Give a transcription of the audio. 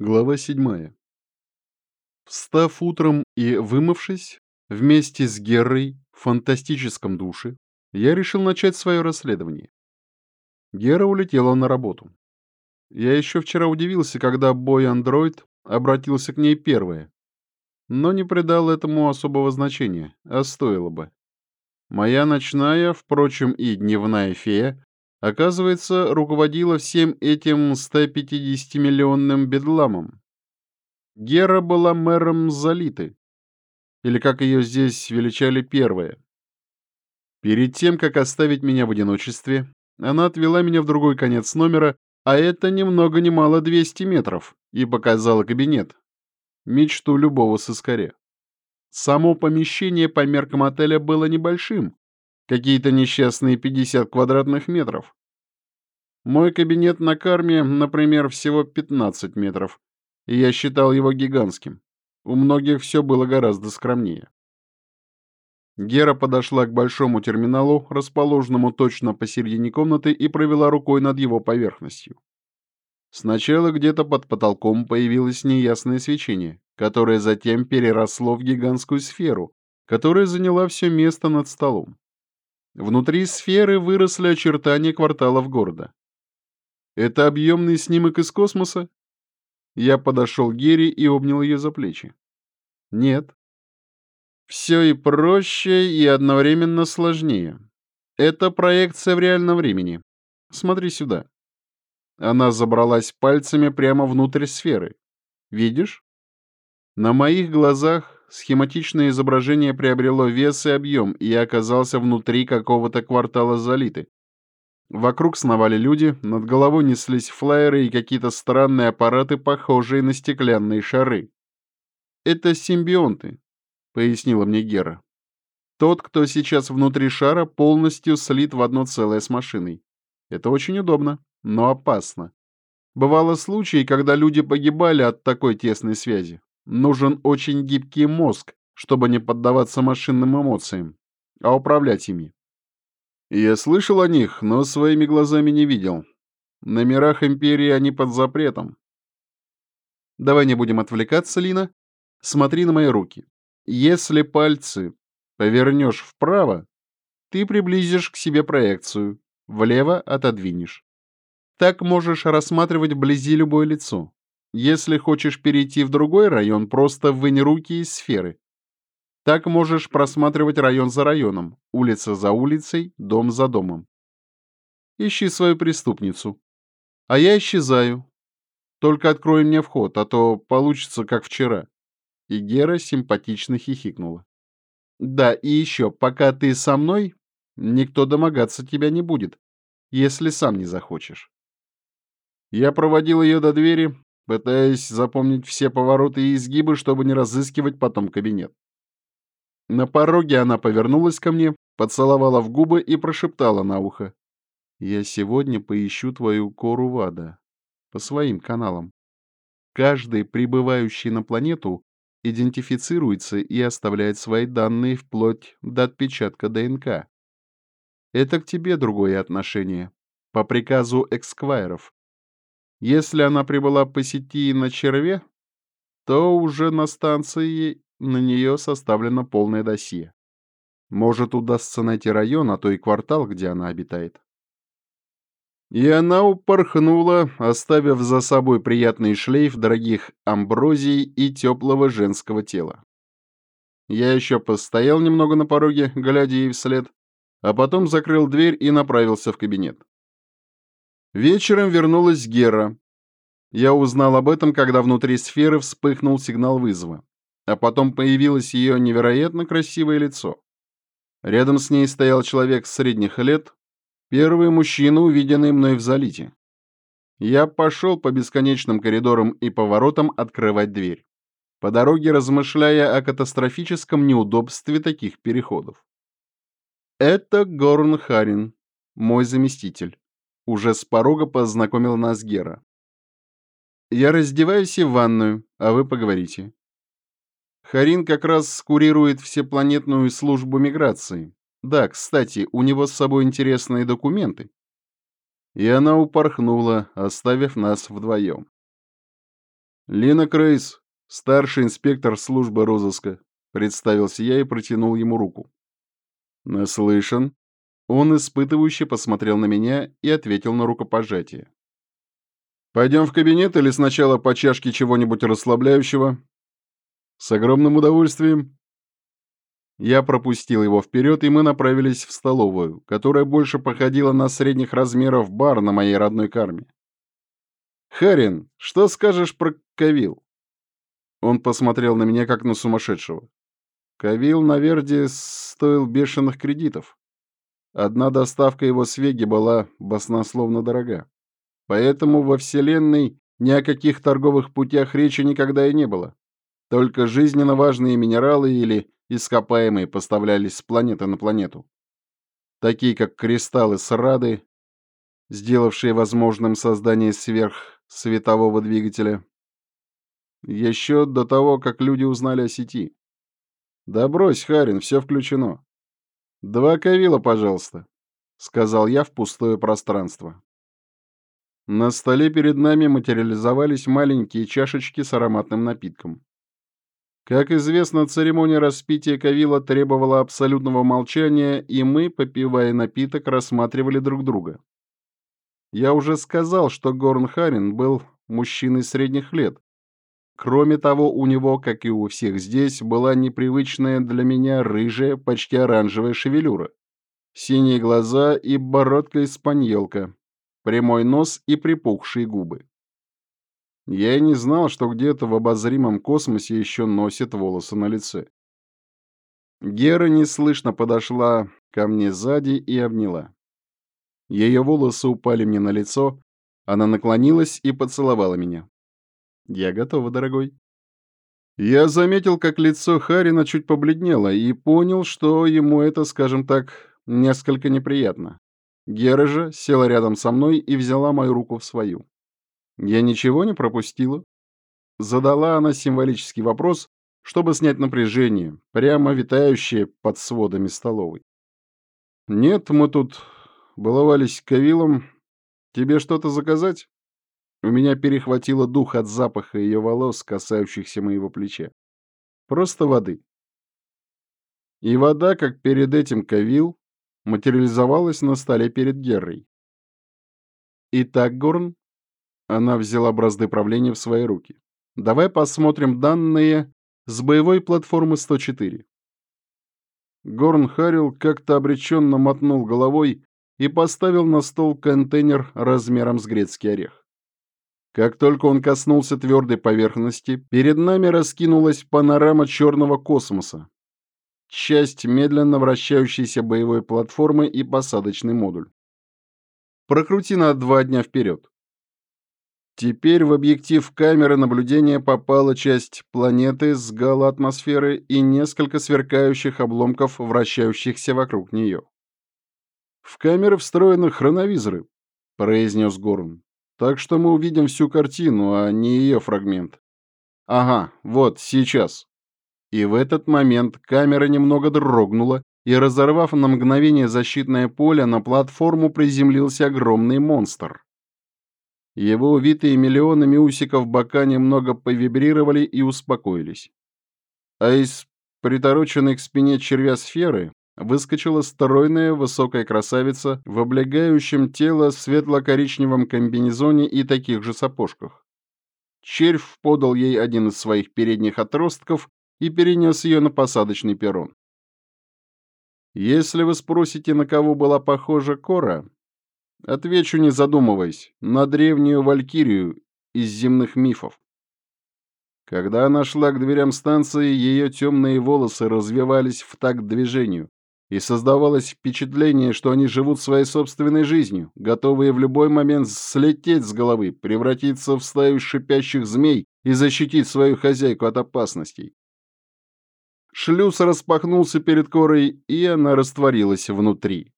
Глава 7. Встав утром и вымывшись, вместе с Герой в фантастическом душе, я решил начать свое расследование. Гера улетела на работу. Я еще вчера удивился, когда бой-андроид обратился к ней первое, но не придал этому особого значения, а стоило бы. Моя ночная, впрочем, и дневная фея оказывается, руководила всем этим 150-миллионным бедламом. Гера была мэром Залиты, или как ее здесь величали первая. Перед тем, как оставить меня в одиночестве, она отвела меня в другой конец номера, а это ни много ни мало 200 метров, и показала кабинет. Мечту любого сыскаря. Само помещение по меркам отеля было небольшим, Какие-то несчастные 50 квадратных метров. Мой кабинет на карме, например, всего 15 метров, и я считал его гигантским. У многих все было гораздо скромнее. Гера подошла к большому терминалу, расположенному точно посередине комнаты, и провела рукой над его поверхностью. Сначала где-то под потолком появилось неясное свечение, которое затем переросло в гигантскую сферу, которая заняла все место над столом. Внутри сферы выросли очертания кварталов города. Это объемный снимок из космоса? Я подошел к Гере и обнял ее за плечи. Нет. Все и проще, и одновременно сложнее. Это проекция в реальном времени. Смотри сюда. Она забралась пальцами прямо внутрь сферы. Видишь? На моих глазах схематичное изображение приобрело вес и объем, и я оказался внутри какого-то квартала залиты. Вокруг сновали люди, над головой неслись флайеры и какие-то странные аппараты, похожие на стеклянные шары. «Это симбионты», — пояснила мне Гера. «Тот, кто сейчас внутри шара, полностью слит в одно целое с машиной. Это очень удобно, но опасно. Бывало случаи, когда люди погибали от такой тесной связи. Нужен очень гибкий мозг, чтобы не поддаваться машинным эмоциям, а управлять ими. Я слышал о них, но своими глазами не видел. На мирах Империи они под запретом. Давай не будем отвлекаться, Лина. Смотри на мои руки. Если пальцы повернешь вправо, ты приблизишь к себе проекцию, влево отодвинешь. Так можешь рассматривать вблизи любое лицо. Если хочешь перейти в другой район, просто вынь руки из сферы. Так можешь просматривать район за районом, улица за улицей, дом за домом. Ищи свою преступницу. А я исчезаю. Только открой мне вход, а то получится, как вчера. И Гера симпатично хихикнула. Да, и еще, пока ты со мной, никто домогаться тебя не будет, если сам не захочешь. Я проводил ее до двери, пытаясь запомнить все повороты и изгибы, чтобы не разыскивать потом кабинет. На пороге она повернулась ко мне, поцеловала в губы и прошептала на ухо. «Я сегодня поищу твою кору Вада по своим каналам. Каждый, прибывающий на планету, идентифицируется и оставляет свои данные вплоть до отпечатка ДНК. Это к тебе другое отношение. По приказу эксквайров. Если она прибыла по сети на черве, то уже на станции на нее составлено полное досье. Может, удастся найти район, а то и квартал, где она обитает. И она упорхнула, оставив за собой приятный шлейф дорогих амброзий и теплого женского тела. Я еще постоял немного на пороге, глядя ей вслед, а потом закрыл дверь и направился в кабинет. Вечером вернулась Гера. Я узнал об этом, когда внутри сферы вспыхнул сигнал вызова. А потом появилось ее невероятно красивое лицо. Рядом с ней стоял человек средних лет, первый мужчина, увиденный мной в залите. Я пошел по бесконечным коридорам и поворотам открывать дверь, по дороге размышляя о катастрофическом неудобстве таких переходов. Это Горн Харин, мой заместитель. Уже с порога познакомил нас Гера. Я раздеваюсь и в ванную, а вы поговорите. Харин как раз курирует всепланетную службу миграции. Да, кстати, у него с собой интересные документы. И она упорхнула, оставив нас вдвоем. Лина Крейс, старший инспектор службы розыска. Представился я и протянул ему руку. Наслышан. Он испытывающе посмотрел на меня и ответил на рукопожатие. «Пойдем в кабинет или сначала по чашке чего-нибудь расслабляющего?» «С огромным удовольствием». Я пропустил его вперед, и мы направились в столовую, которая больше походила на средних размеров бар на моей родной карме. «Харин, что скажешь про Кавил?» Он посмотрел на меня, как на сумасшедшего. Кавил на Верде стоил бешеных кредитов. Одна доставка его с Веги была баснословно дорога. Поэтому во Вселенной ни о каких торговых путях речи никогда и не было. Только жизненно важные минералы или ископаемые поставлялись с планеты на планету. Такие как кристаллы Срады, сделавшие возможным создание сверхсветового двигателя. Еще до того, как люди узнали о сети. Да брось, Харин, все включено. Два кавила, пожалуйста, сказал я в пустое пространство. На столе перед нами материализовались маленькие чашечки с ароматным напитком. Как известно, церемония распития Кавила требовала абсолютного молчания, и мы, попивая напиток, рассматривали друг друга. Я уже сказал, что Горн Харин был мужчиной средних лет. Кроме того, у него, как и у всех здесь, была непривычная для меня рыжая, почти оранжевая шевелюра, синие глаза и бородка-испаньолка, прямой нос и припухшие губы. Я и не знал, что где-то в обозримом космосе еще носит волосы на лице. Гера неслышно подошла ко мне сзади и обняла. Ее волосы упали мне на лицо, она наклонилась и поцеловала меня. «Я готова, дорогой». Я заметил, как лицо Харина чуть побледнело, и понял, что ему это, скажем так, несколько неприятно. Гера же села рядом со мной и взяла мою руку в свою. «Я ничего не пропустила?» Задала она символический вопрос, чтобы снять напряжение, прямо витающее под сводами столовой. «Нет, мы тут баловались Кавилом. Тебе что-то заказать?» У меня перехватило дух от запаха ее волос, касающихся моего плеча. Просто воды. И вода, как перед этим Кавил, материализовалась на столе перед Геррой. «Итак, Горн...» Она взяла бразды правления в свои руки. «Давай посмотрим данные с боевой платформы 104». Горн Харрил как-то обреченно мотнул головой и поставил на стол контейнер размером с грецкий орех. Как только он коснулся твердой поверхности, перед нами раскинулась панорама черного космоса, часть медленно вращающейся боевой платформы и посадочный модуль. Прокрути на два дня вперед. Теперь в объектив камеры наблюдения попала часть планеты с галоатмосферы и несколько сверкающих обломков, вращающихся вокруг нее. «В камеры встроены хроновизоры», — произнес Горн. «Так что мы увидим всю картину, а не ее фрагмент». «Ага, вот, сейчас». И в этот момент камера немного дрогнула, и, разорвав на мгновение защитное поле, на платформу приземлился огромный монстр. Его увитые миллионами усиков бока немного повибрировали и успокоились. А из притороченной к спине червя сферы выскочила стройная высокая красавица в облегающем тело светло-коричневом комбинезоне и таких же сапожках. Червь подал ей один из своих передних отростков и перенес ее на посадочный перрон. Если вы спросите, на кого была похожа Кора, отвечу, не задумываясь, на древнюю валькирию из земных мифов. Когда она шла к дверям станции, ее темные волосы развивались в такт движению, и создавалось впечатление, что они живут своей собственной жизнью, готовые в любой момент слететь с головы, превратиться в стаю шипящих змей и защитить свою хозяйку от опасностей. Шлюз распахнулся перед Корой, и она растворилась внутри.